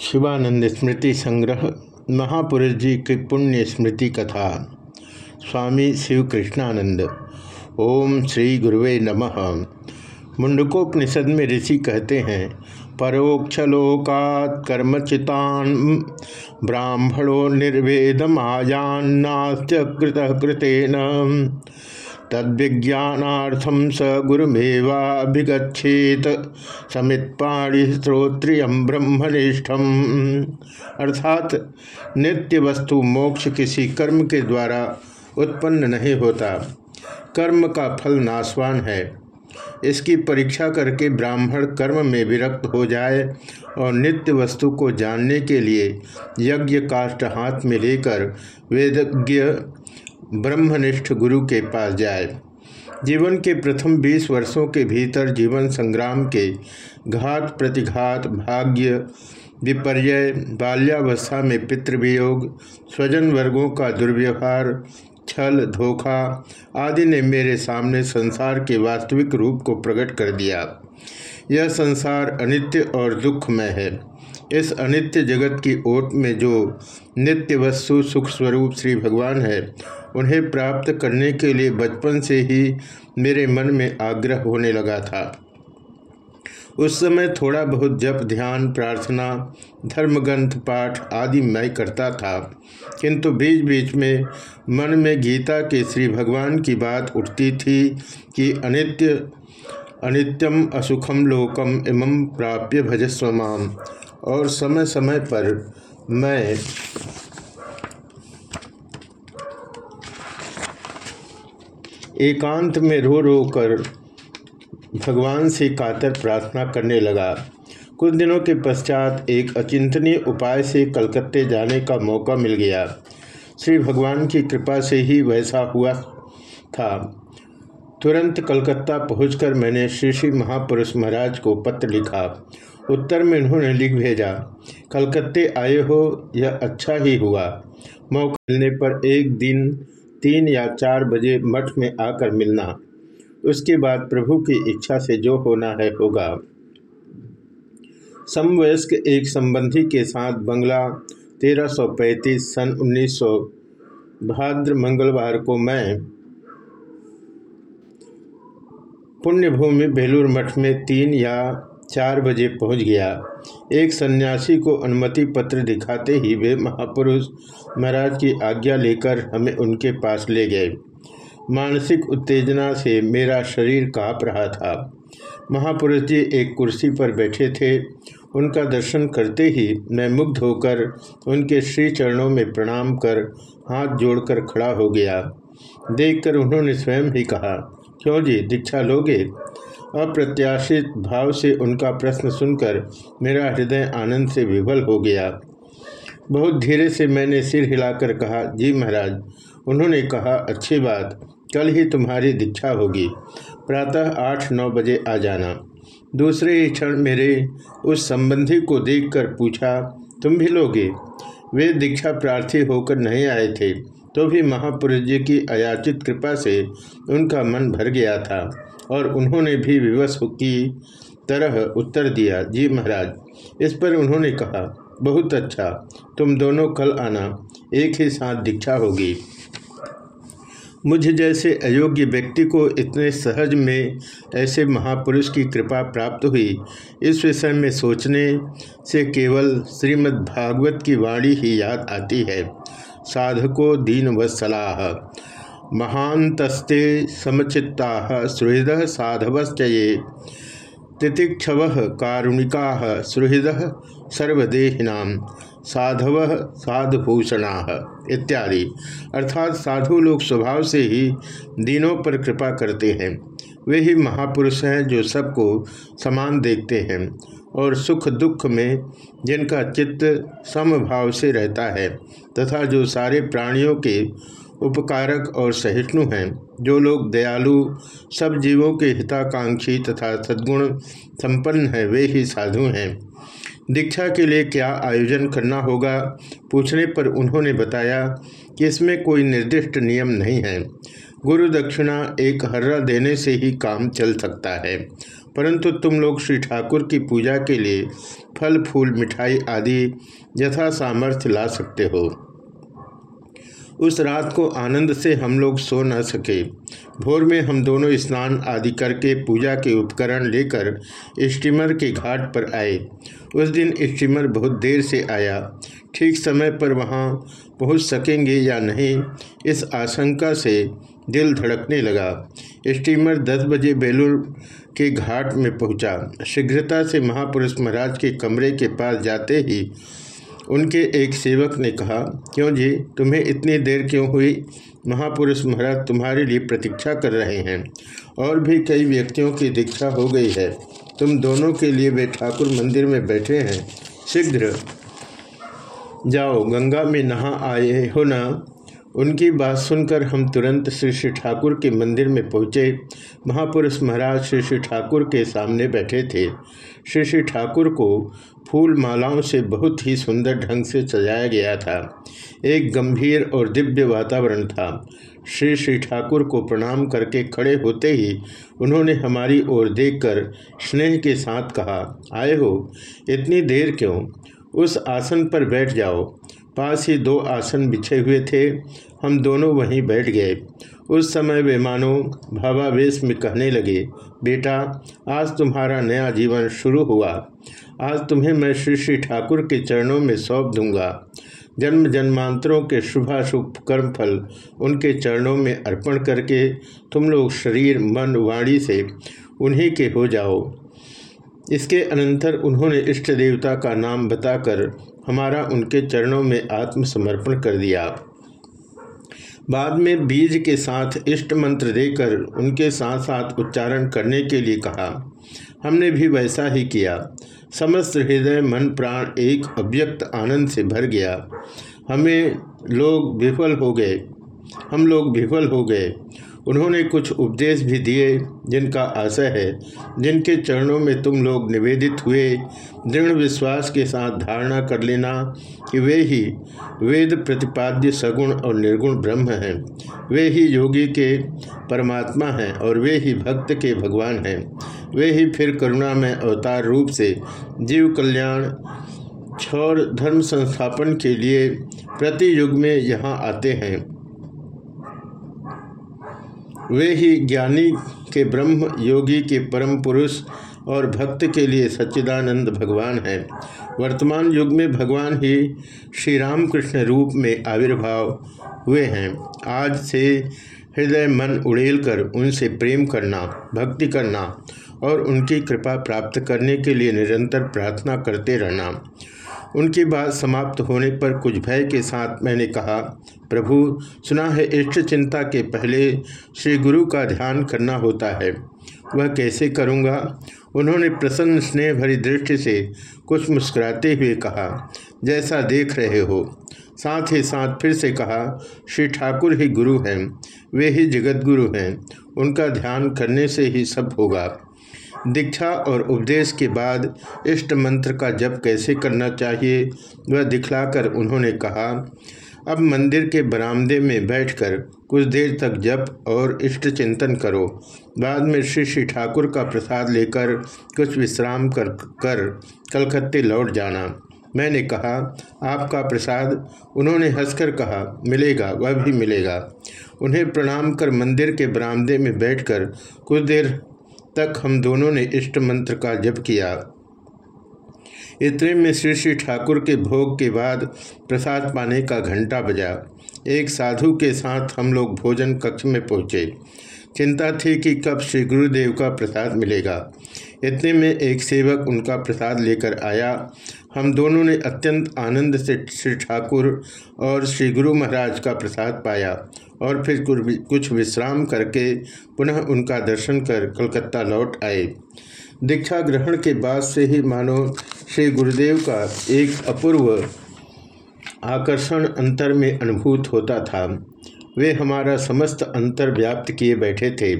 शिवानंद स्मृति संग्रह, महापुरुष जी की पुण्य स्मृति कथा, स्वामी शिव कृष्णानंद। ओम श्री गुरुवे नमः। मुंडकोपनिषद में ऋषि कहते हैं परोक्षलोकात् कर्मचितान ब्राह्मणो निर्वेदमायान्नास्त कृत कृतेन। तद्विज्ञानार्थम स गुरुमेवाभिगछेत समित्पाणि श्रोत्रियम ब्रह्मनिष्ठम। अर्थात नित्य वस्तु मोक्ष किसी कर्म के द्वारा उत्पन्न नहीं होता। कर्म का फल नाशवान है। इसकी परीक्षा करके ब्राह्मण कर्म में विरक्त हो जाए और नित्य वस्तु को जानने के लिए यज्ञ काष्ठ हाथ में लेकर वेदज्ञ ब्रह्मनिष्ठ गुरु के पास जाए। जीवन के प्रथम बीस वर्षों के भीतर जीवन संग्राम के घात प्रतिघात भाग्य विपर्य बाल्यावस्था में पितृवियोग, स्वजन वर्गों का दुर्व्यवहार, छल, धोखा आदि ने मेरे सामने संसार के वास्तविक रूप को प्रकट कर दिया। यह संसार अनित्य और दुखमय है। इस अनित्य जगत की ओट में जो नित्य वस्तु सुख स्वरूप श्री भगवान है, उन्हें प्राप्त करने के लिए बचपन से ही मेरे मन में आग्रह होने लगा था। उस समय थोड़ा बहुत जप, ध्यान, प्रार्थना, धर्मग्रंथ, पाठ आदि मैं करता था, किंतु बीच बीच में मन में गीता के श्री भगवान की बात उठती थी कि अनित्य, अनित्यम असुखम लोकम इमं प्राप्य भजस्व माम। और समय समय पर मैं एकांत में रो रो कर भगवान से कातर प्रार्थना करने लगा। कुछ दिनों के पश्चात एक अचिंतनीय उपाय से कलकत्ते जाने का मौका मिल गया। श्री भगवान की कृपा से ही वैसा हुआ था। तुरंत कलकत्ता पहुंचकर मैंने श्री श्री महापुरुष महाराज को पत्र लिखा। उत्तर में उन्होंने लिख भेजा, कलकत्ते आए हो, यह अच्छा ही हुआ। मौका मिलने पर एक दिन तीन या चार बजे मठ में आकर मिलना। उसके बाद प्रभु की इच्छा से जो होना है होगा। समवयस्क एक संबंधी के साथ बंगला 1335 सन 1900 भाद्र मंगलवार को मैं पुण्यभूमि बेलूर मठ में तीन या चार बजे पहुँच गया। एक सन्यासी को अनुमति पत्र दिखाते ही वे महापुरुष महाराज की आज्ञा लेकर हमें उनके पास ले गए। मानसिक उत्तेजना से मेरा शरीर काँप रहा था। महापुरुष जी एक कुर्सी पर बैठे थे। उनका दर्शन करते ही मैं मुग्ध होकर उनके श्री चरणों में प्रणाम कर हाथ जोड़कर खड़ा हो गया। देखकर उन्होंने स्वयं ही कहा, क्यों जी, दीक्षा लोगे? अप्रत्याशित भाव से उनका प्रश्न सुनकर मेरा हृदय आनंद से विभल हो गया। बहुत धीरे से मैंने सिर हिलाकर कहा, जी महाराज। उन्होंने कहा, अच्छी बात, कल ही तुम्हारी दीक्षा होगी। प्रातः आठ, नौ बजे आ जाना। दूसरे ही क्षण मेरे उस संबंधी को देखकर पूछा, तुम भी लोगे? वे दीक्षा प्रार्थी होकर नहीं आए थे तो भी महापुरुष जी की अयाचित कृपा से उनका मन भर गया था। और उन्होंने भी विवश की तरह उत्तर दिया, जी महाराज, इस पर उन्होंने कहा, बहुत अच्छा तुम दोनों कल आना, एक ही साथ दीक्षा होगी। मुझ जैसे अयोग्य व्यक्ति को इतने सहज में ऐसे महापुरुष की कृपा प्राप्त हुई, इस विषय में सोचने से केवल श्रीमद् भागवत की वाणी ही याद आती है। साधको दीन व सलाह महांतस्ते समचित्ता सुहृद साधवश्च ये। तितिक्षव कारुणिका सुहृद सर्वदेहिना। साधव साधुभूषणा इत्यादि। अर्थात साधु लोग स्वभाव से ही दीनों पर कृपा करते हैं। वे ही महापुरुष हैं जो सबको समान देखते हैं और सुख दुख में जिनका चित्त समभाव से रहता है तथा जो सारे प्राणियों के उपकारक और सहिष्णु हैं। जो लोग दयालु, सब जीवों के हिताकांक्षी तथा सद्गुण संपन्न हैं, वे ही साधु हैं। दीक्षा के लिए क्या आयोजन करना होगा? पूछने पर उन्होंने बताया कि इसमें कोई निर्दिष्ट नियम नहीं है। गुरु दक्षिणा एक हर्रा देने से ही काम चल सकता है। परंतु तुम लोग श्री ठाकुर की पूजा के लिए फल, फूल, मिठाई आदि यथा सामर्थ्य ला सकते हो। उस रात को आनंद से हम लोग सो न सके। भोर में हम दोनों स्नान आदि करके पूजा के उपकरण लेकर स्टीमर के घाट पर आए। उस दिन स्टीमर बहुत देर से आया। ठीक समय पर वहाँ पहुँच सकेंगे या नहीं, इस आशंका से दिल धड़कने लगा। स्टीमर दस बजे बेलूर के घाट में पहुँचा। शीघ्रता से महापुरुष महाराज के कमरे के पास जाते ही उनके एक सेवक ने कहा, क्यों जी? तुम्हें इतनी देर क्यों हुई? महापुरुष महाराज तुम्हारे लिए प्रतीक्षा कर रहे हैं। और भी कई व्यक्तियों की दीक्षा हो गई है। तुम दोनों के लिए वे ठाकुर मंदिर में बैठे हैं। शीघ्र जाओ, गंगा में नहा आए हो ना? उनकी बात सुनकर हम तुरंत श्री श्री ठाकुर के मंदिर में पहुँचे। महापुरुष महाराज श्री श्री ठाकुर के सामने बैठे थे। श्री श्री ठाकुर को फूल मालाओं से बहुत ही सुंदर ढंग से सजाया गया था। एक गंभीर और दिव्य वातावरण था। श्री श्री ठाकुर को प्रणाम करके खड़े होते ही उन्होंने हमारी ओर देखकर स्नेह के साथ कहा, आए हो, इतनी देर क्यों? उस आसन पर बैठ जाओ। पास ही दो आसन बिछे हुए थे। हम दोनों वहीं बैठ गए। उस समय वे मानो भावावेश में कहने लगे, बेटा, आज तुम्हारा नया जीवन शुरू हुआ। आज तुम्हें मैं श्री श्री ठाकुर के चरणों में सौंप दूँगा। जन्म जन्मांतरों के शुभाशुभ कर्म फल उनके चरणों में अर्पण करके तुम लोग शरीर, मन, वाणी से उन्हीं के हो जाओ। इसके अनंतर उन्होंने इष्ट देवता का नाम बताकर हमारा उनके चरणों में आत्मसमर्पण कर दिया। बाद में बीज के साथ इष्ट मंत्र देकर उनके साथ साथ उच्चारण करने के लिए कहा। हमने भी वैसा ही किया। समस्त हृदय, मन, प्राण एक अव्यक्त आनंद से भर गया। हमें लोग विफल हो गए। हम लोग विफल हो गए। उन्होंने कुछ उपदेश भी दिए, जिनका आशय है, जिनके चरणों में तुम लोग निवेदित हुए, दृढ़ विश्वास के साथ धारणा कर लेना कि वे ही वेद प्रतिपाद्य सगुण और निर्गुण ब्रह्म हैं। वे ही योगी के परमात्मा हैं और वे ही भक्त के भगवान हैं। वे ही फिर करुणा में अवतार रूप से जीव कल्याण और धर्म संस्थापन के लिए प्रति युग में यहाँ आते हैं। वे ही ज्ञानी के ब्रह्म, योगी के परम पुरुष और भक्त के लिए सच्चिदानंद भगवान हैं। वर्तमान युग में भगवान ही श्री रामकृष्ण रूप में आविर्भाव हुए हैं। आज से हृदय मन उड़ेल कर उनसे प्रेम करना, भक्ति करना और उनकी कृपा प्राप्त करने के लिए निरंतर प्रार्थना करते रहना। उनकी बात समाप्त होने पर कुछ भय के साथ मैंने कहा, प्रभु, सुना है इष्ट चिंता के पहले श्री गुरु का ध्यान करना होता है। वह कैसे करूँगा? उन्होंने प्रसन्न स्नेह भरी दृष्टि से कुछ मुस्कुराते हुए कहा, जैसा देख रहे हो। साथ ही साथ फिर से कहा, श्री ठाकुर ही गुरु हैं, वे ही जगत गुरु हैं। उनका ध्यान करने से ही सब होगा। दीक्षा और उपदेश के बाद इष्ट मंत्र का जप कैसे करना चाहिए, वह दिखलाकर उन्होंने कहा, अब मंदिर के बरामदे में बैठकर कुछ देर तक जप और इष्ट चिंतन करो। बाद में श्री श्री ठाकुर का प्रसाद लेकर कुछ विश्राम कर कर कलकत्ते लौट जाना। मैंने कहा, आपका प्रसाद? उन्होंने हंसकर कहा, मिलेगा, वह भी मिलेगा। उन्हें प्रणाम कर मंदिर के बरामदे में बैठकर कुछ देर तक हम दोनों ने इष्ट मंत्र का जप किया। इतने में श्री श्री ठाकुर के भोग के बाद प्रसाद पाने का घंटा बजा। एक साधु के साथ हम लोग भोजन कक्ष में पहुँचे। चिंता थी कि कब श्री गुरुदेव का प्रसाद मिलेगा। इतने में एक सेवक उनका प्रसाद लेकर आया। हम दोनों ने अत्यंत आनंद से श्री ठाकुर और श्री गुरु महाराज का प्रसाद पाया और फिर कुछ विश्राम करके पुनः उनका दर्शन कर कलकत्ता लौट आए। दीक्षा ग्रहण के बाद से ही मानो श्री गुरुदेव का एक अपूर्व आकर्षण अंतर में अनुभूत होता था। वे हमारा समस्त अंतर व्याप्त किए बैठे थे।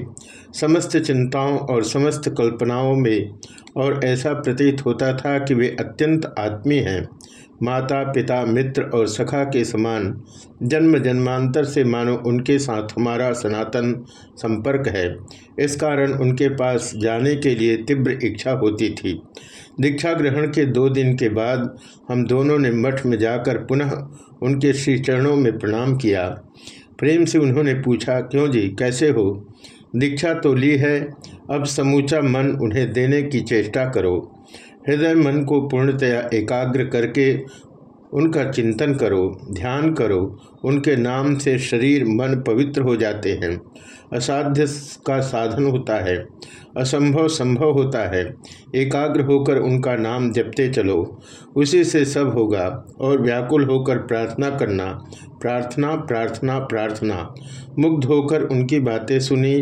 समस्त चिंताओं और समस्त कल्पनाओं में और ऐसा प्रतीत होता था कि वे अत्यंत आत्मी हैं। माता, पिता, मित्र और सखा के समान जन्म जन्मांतर से मानो उनके साथ हमारा सनातन संपर्क है। इस कारण उनके पास जाने के लिए तीव्र इच्छा होती थी। दीक्षा ग्रहण के दो दिन के बाद हम दोनों ने मठ में जाकर पुनः उनके श्री चरणों में प्रणाम किया। प्रेम से उन्होंने पूछा, क्यों जी? कैसे हो? दीक्षा तो ली है। अब समूचा मन उन्हें देने की चेष्टा करो। हृदय मन को पूर्णतया एकाग्र करके उनका चिंतन करो, ध्यान करो। उनके नाम से शरीर, मन पवित्र हो जाते हैं। असाध्य का साधन होता है, असंभव संभव होता है। एकाग्र होकर उनका नाम जपते चलो। उसी से सब होगा और व्याकुल होकर प्रार्थना करना, प्रार्थना प्रार्थना प्रार्थना। मुग्ध होकर उनकी बातें सुनी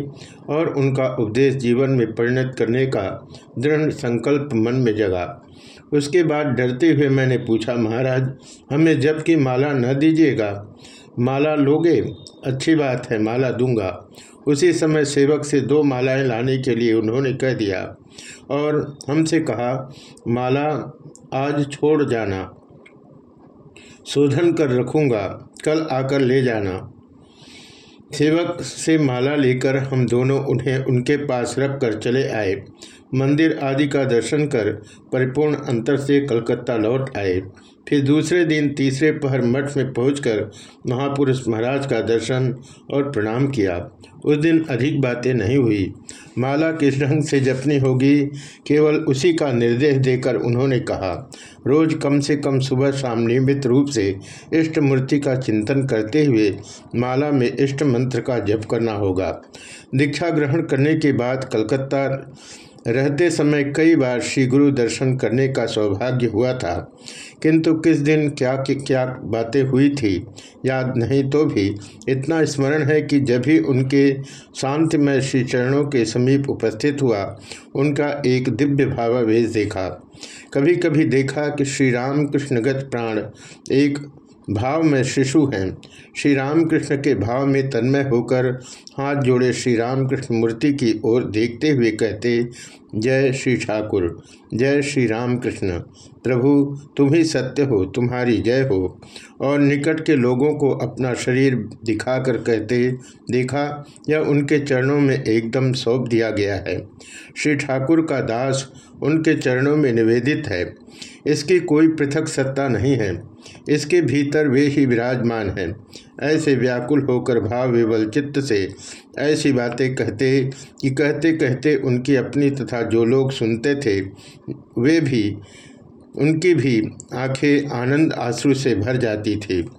और उनका उपदेश जीवन में परिणत करने का दृढ़ संकल्प मन में जगा। उसके बाद डरते हुए मैंने पूछा, महाराज, हमें जब की माला न दीजिएगा? माला लोगे? अच्छी बात है, माला दूँगा। उसी समय सेवक से दो मालाएँ लाने के लिए उन्होंने कह दिया, और हमसे कहा, माला आज छोड़ जाना, शोधन कर रखूँगा, कल आकर ले जाना। सेवक से माला लेकर हम दोनों उन्हें उनके पास रख कर चले आए। मंदिर आदि का दर्शन कर परिपूर्ण अंतर से कलकत्ता लौट आए। फिर दूसरे दिन तीसरे पहर मठ में पहुंचकर महापुरुष महाराज का दर्शन और प्रणाम किया। उस दिन अधिक बातें नहीं हुई। माला किस ढंग से जपनी होगी, केवल उसी का निर्देश देकर उन्होंने कहा, रोज कम से कम सुबह शाम नियमित रूप से इष्ट मूर्ति का चिंतन करते हुए माला में इष्ट मंत्र का जप करना होगा। दीक्षा ग्रहण करने के बाद कलकत्ता रहते समय कई बार श्री गुरु दर्शन करने का सौभाग्य हुआ था। किंतु किस दिन क्या कि क्या बातें हुई थी, याद नहीं तो भी इतना स्मरण है कि जब भी उनके शांतिमय श्री चरणों के समीप उपस्थित हुआ, उनका एक दिव्य भावावेश देखा। कभी कभी देखा कि श्री राम कृष्णगत प्राण एक भाव में शिशु हैं। श्री रामकृष्ण के भाव में तन्मय होकर हाथ जोड़े श्री रामकृष्ण मूर्ति की ओर देखते हुए कहते जय श्री ठाकुर, जय श्री रामकृष्ण। प्रभु, तुम ही सत्य हो, तुम्हारी जय हो। और निकट के लोगों को अपना शरीर दिखाकर कहते, देखा, यह उनके चरणों में एकदम सौंप दिया गया है। श्री ठाकुर का दास उनके चरणों में निवेदित है। इसकी कोई पृथक सत्ता नहीं है। इसके भीतर वे ही विराजमान हैं। ऐसे व्याकुल होकर भाव विवल चित्त से ऐसी बातें कहते कि कहते कहते उनकी अपनी तथा जो लोग सुनते थे, वे भी, उनकी भी आँखें आनंद आँसू से भर जाती थी।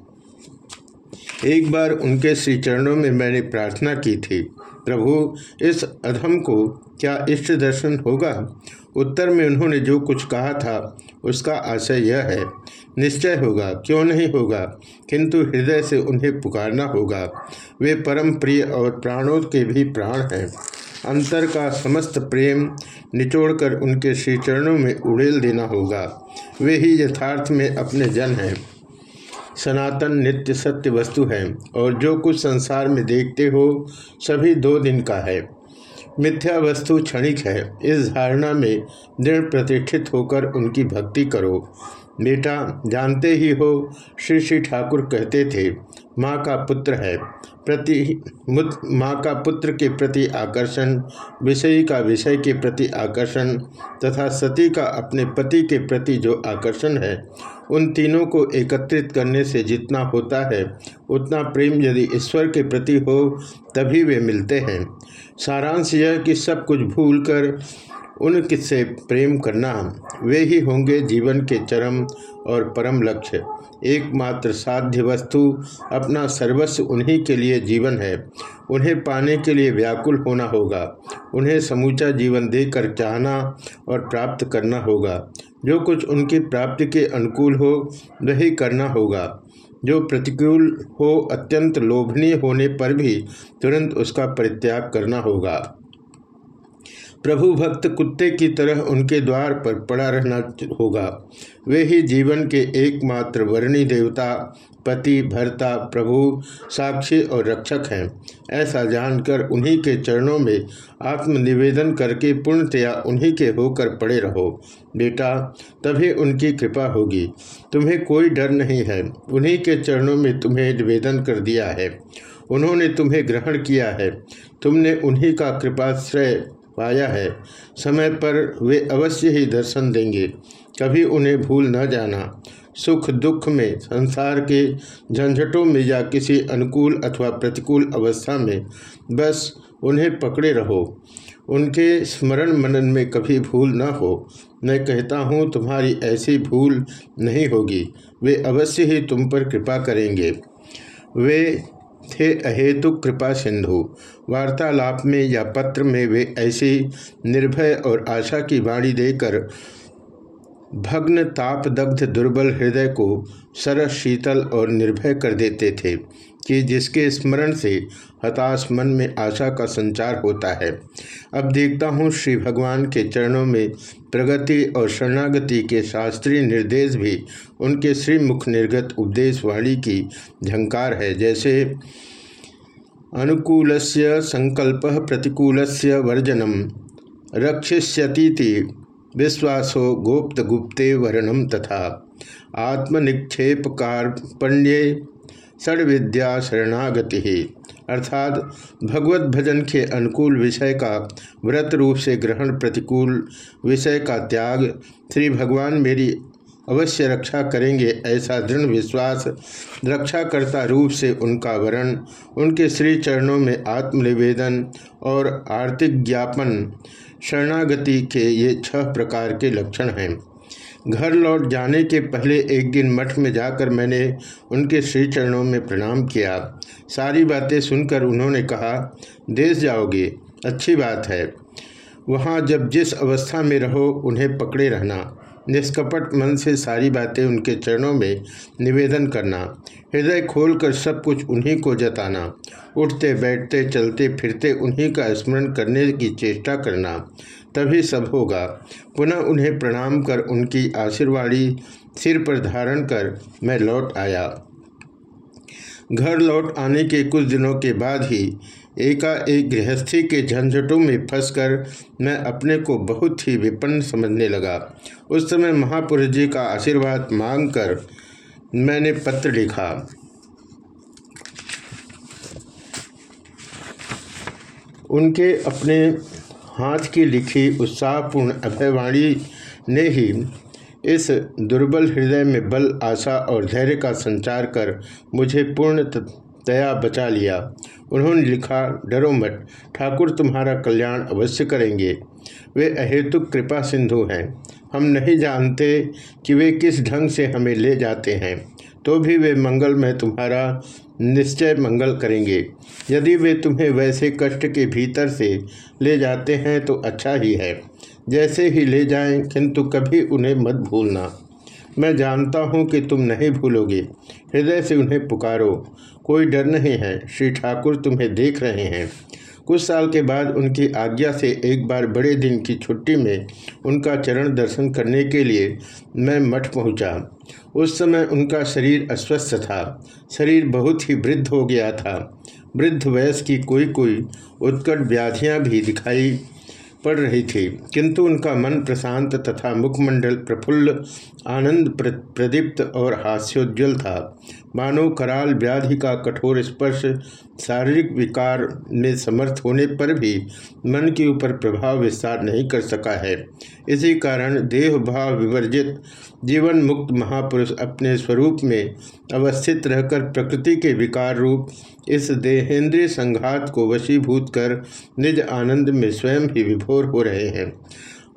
एक बार उनके श्री चरणों में मैंने प्रार्थना की थी, प्रभु, इस अधम को क्या इष्ट दर्शन होगा? उत्तर में उन्होंने जो कुछ कहा था, उसका आशय यह है निश्चय होगा, क्यों नहीं होगा? किंतु हृदय से उन्हें पुकारना होगा। वे परम प्रिय और प्राणों के भी प्राण हैं। अंतर का समस्त प्रेम निचोड़कर उनके श्री चरणों में उड़ेल देना होगा। वे ही यथार्थ में अपने जन हैं। सनातन नित्य सत्य वस्तु है और जो कुछ संसार में देखते हो, सभी दो दिन का है। मिथ्या वस्तु क्षणिक है। इस धारणा में दृढ़ प्रतिष्ठित होकर उनकी भक्ति करो। बेटा, जानते ही हो, श्री श्री ठाकुर कहते थे, माँ का पुत्र है। प्रति माँ का पुत्र के प्रति आकर्षण, विषयी का विषय के प्रति आकर्षण, तथा सती का अपने पति के प्रति जो आकर्षण है, उन तीनों को एकत्रित करने से जितना होता है, उतना प्रेम यदि ईश्वर के प्रति हो, तभी वे मिलते हैं। सारांश यह कि सब कुछ भूलकर उनसे प्रेम करना वे ही होंगे जीवन के चरम और परम लक्ष्य। एकमात्र साध्य वस्तु अपना सर्वस्व उन्हीं के लिए जीवन है। उन्हें पाने के लिए व्याकुल होना होगा। उन्हें समूचा जीवन देकर चाहना और प्राप्त करना होगा। जो कुछ उनकी प्राप्ति के अनुकूल हो, वही करना होगा। जो प्रतिकूल हो, अत्यंत लोभनीय होने पर भी तुरंत उसका परित्याग करना होगा। प्रभु भक्त कुत्ते की तरह उनके द्वार पर पड़ा रहना होगा। वे ही जीवन के एकमात्र वर्णी देवता, पति, भरता, प्रभु, साक्षी और रक्षक हैं। ऐसा जानकर उन्हीं के चरणों में आत्मनिवेदन करके पूर्णतया उन्हीं के होकर पड़े रहो। बेटा, तभी उनकी कृपा होगी। तुम्हें कोई डर नहीं है। उन्हीं के चरणों में तुम्हें निवेदन कर दिया है। उन्होंने तुम्हें ग्रहण किया है। तुमने उन्हीं का कृपाश्रय पाया है। समय पर वे अवश्य ही दर्शन देंगे। कभी उन्हें भूल न जाना। सुख दुख में संसार के झंझटों में या किसी अनुकूल अथवा प्रतिकूल अवस्था में बस उन्हें पकड़े रहो। उनके स्मरण मनन में कभी भूल न हो। मैं कहता हूँ, तुम्हारी ऐसी भूल नहीं होगी। वे अवश्य ही तुम पर कृपा करेंगे। वे थे अहेतु कृपा सिंधु, वार्तालाप में या पत्र में वे ऐसी निर्भय और आशा की वाणी देकर भग्न ताप दग्ध दुर्बल हृदय को सरस, शीतल और निर्भय कर देते थे कि जिसके स्मरण से हताश मन में आशा का संचार होता है। अब देखता हूँ श्री भगवान के चरणों में प्रगति और शरणागति के शास्त्रीय निर्देश भी उनके श्रीमुख निर्गत उपदेश वाणी की झंकार है। जैसे, अनुकूलस्य संकल्प प्रतिकूलस्य वर्जनम, रक्षिष्यतीति विश्वासो गुप्त गुप्ते वर्णम तथा आत्मनिक्षेप कार्पण्ये षड विद्या शरणागति अर्थात भगवत भजन के अनुकूल विषय का व्रत रूप से ग्रहण प्रतिकूल विषय का त्याग श्री भगवान मेरी अवश्य रक्षा करेंगे ऐसा दृढ़ विश्वास रक्षाकर्ता रूप से उनका वरण, उनके श्री चरणों में आत्मनिवेदन और आर्थिक ज्ञापन शरणागति के ये छह प्रकार के लक्षण हैं। घर लौट जाने के पहले एक दिन मठ में जाकर मैंने उनके श्री चरणों में प्रणाम किया। सारी बातें सुनकर उन्होंने कहा, देश जाओगे, अच्छी बात है। वहाँ जब जिस अवस्था में रहो, उन्हें पकड़े रहना। निष्कपट मन से सारी बातें उनके चरणों में निवेदन करना, हृदय खोलकर सब कुछ उन्हीं को जताना, उठते, बैठते, चलते, फिरते उन्हीं का स्मरण करने की चेष्टा करना, तभी सब होगा। पुनः उन्हें प्रणाम कर उनकी आशीर्वाणी सिर पर धारण कर मैं लौट आया। घर लौट आने के कुछ दिनों के बाद ही एकाएक गृहस्थी के झंझटों में फंसकर मैं अपने को बहुत ही विपन्न समझने लगा। उस समय महापुरुष जी का आशीर्वाद मांगकर मैंने पत्र लिखा। उनके अपने हाथ की लिखी उत्साहपूर्ण अभयवाणी ने ही इस दुर्बल हृदय में बल, आशा और धैर्य का संचार कर मुझे पूर्ण तया बचा लिया। उन्होंने लिखा, डरो मत, ठाकुर तुम्हारा कल्याण अवश्य करेंगे। वे अहेतुक कृपा सिंधु हैं। हम नहीं जानते कि वे किस ढंग से हमें ले जाते हैं। तो भी वे मंगल में तुम्हारा निश्चय मंगल करेंगे। यदि वे तुम्हें वैसे कष्ट के भीतर से ले जाते हैं तो अच्छा ही है। जैसे ही ले जाएँ, किंतु कभी उन्हें मत भूलना। मैं जानता हूँ कि तुम नहीं भूलोगे। हृदय से उन्हें पुकारो। कोई डर नहीं है। श्री ठाकुर तुम्हें देख रहे हैं। कुछ साल के बाद उनकी आज्ञा से एक बार बड़े दिन की छुट्टी में उनका चरण दर्शन करने के लिए मैं मठ पहुँचा। उस समय उनका शरीर अस्वस्थ था। शरीर बहुत ही वृद्ध हो गया था। वृद्ध वयस की कोई कोई उत्कट व्याधियाँ भी दिखाई पड़ रही थी। किंतु उनका मन प्रशांत तथा मुखमंडल प्रफुल्ल, आनंद प्रदीप्त और हास्योज्वल था। मानव कराल व्याधि का कठोर स्पर्श शारीरिक विकार में समर्थ होने पर भी मन के ऊपर प्रभाव विस्तार नहीं कर सका है। इसी कारण देह भाव विवर्जित, जीवन मुक्त महापुरुष अपने स्वरूप में अवस्थित रहकर प्रकृति के विकार रूप इस देहेंद्रीय संघात को वशीभूत कर निज आनंद में स्वयं ही विभोर हो रहे हैं।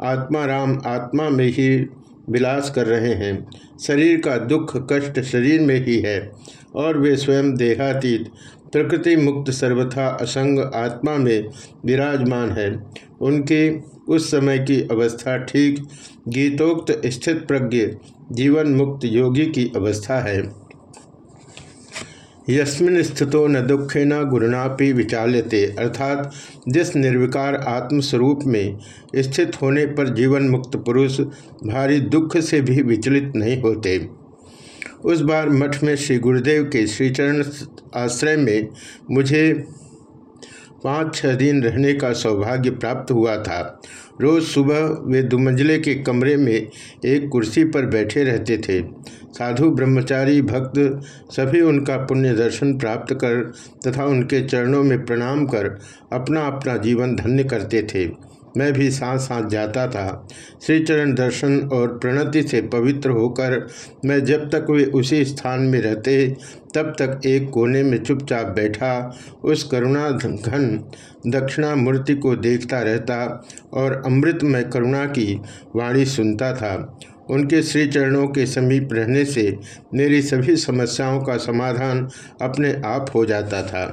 आत्मा राम आत्मा में ही विलास कर रहे हैं। शरीर का दुख कष्ट शरीर में ही है और वे स्वयं देहातीत प्रकृति मुक्त सर्वथा असंग आत्मा में विराजमान है। उनके उस समय की अवस्था ठीक गीतोक्त स्थित प्रज्ञ जीवन मुक्त योगी की अवस्था है। यस्मिन स्थितो न दुखे न गुरुणापि विचाल्यते। अर्थात जिस निर्विकार आत्मस्वरूप में स्थित होने पर जीवन मुक्त पुरुष भारी दुख से भी विचलित नहीं होते। उस बार मठ में श्री गुरुदेव के श्रीचरण आश्रय में मुझे पाँच छः दिन रहने का सौभाग्य प्राप्त हुआ था। रोज़ सुबह वे दुमंजले के कमरे में एक कुर्सी पर बैठे रहते थे। साधु, ब्रह्मचारी, भक्त सभी उनका पुण्य दर्शन प्राप्त कर तथा उनके चरणों में प्रणाम कर अपना अपना जीवन धन्य करते थे। मैं भी साथ साथ जाता था। श्री चरण दर्शन और प्रणति से पवित्र होकर मैं जब तक वे उसी स्थान में रहते, तब तक एक कोने में चुपचाप बैठा, उस करुणा घन दक्षिणा मूर्ति को देखता रहता और अमृत में करुणा की वाणी सुनता था। उनके श्री चरणों के समीप रहने से मेरी सभी समस्याओं का समाधान अपने आप हो जाता था।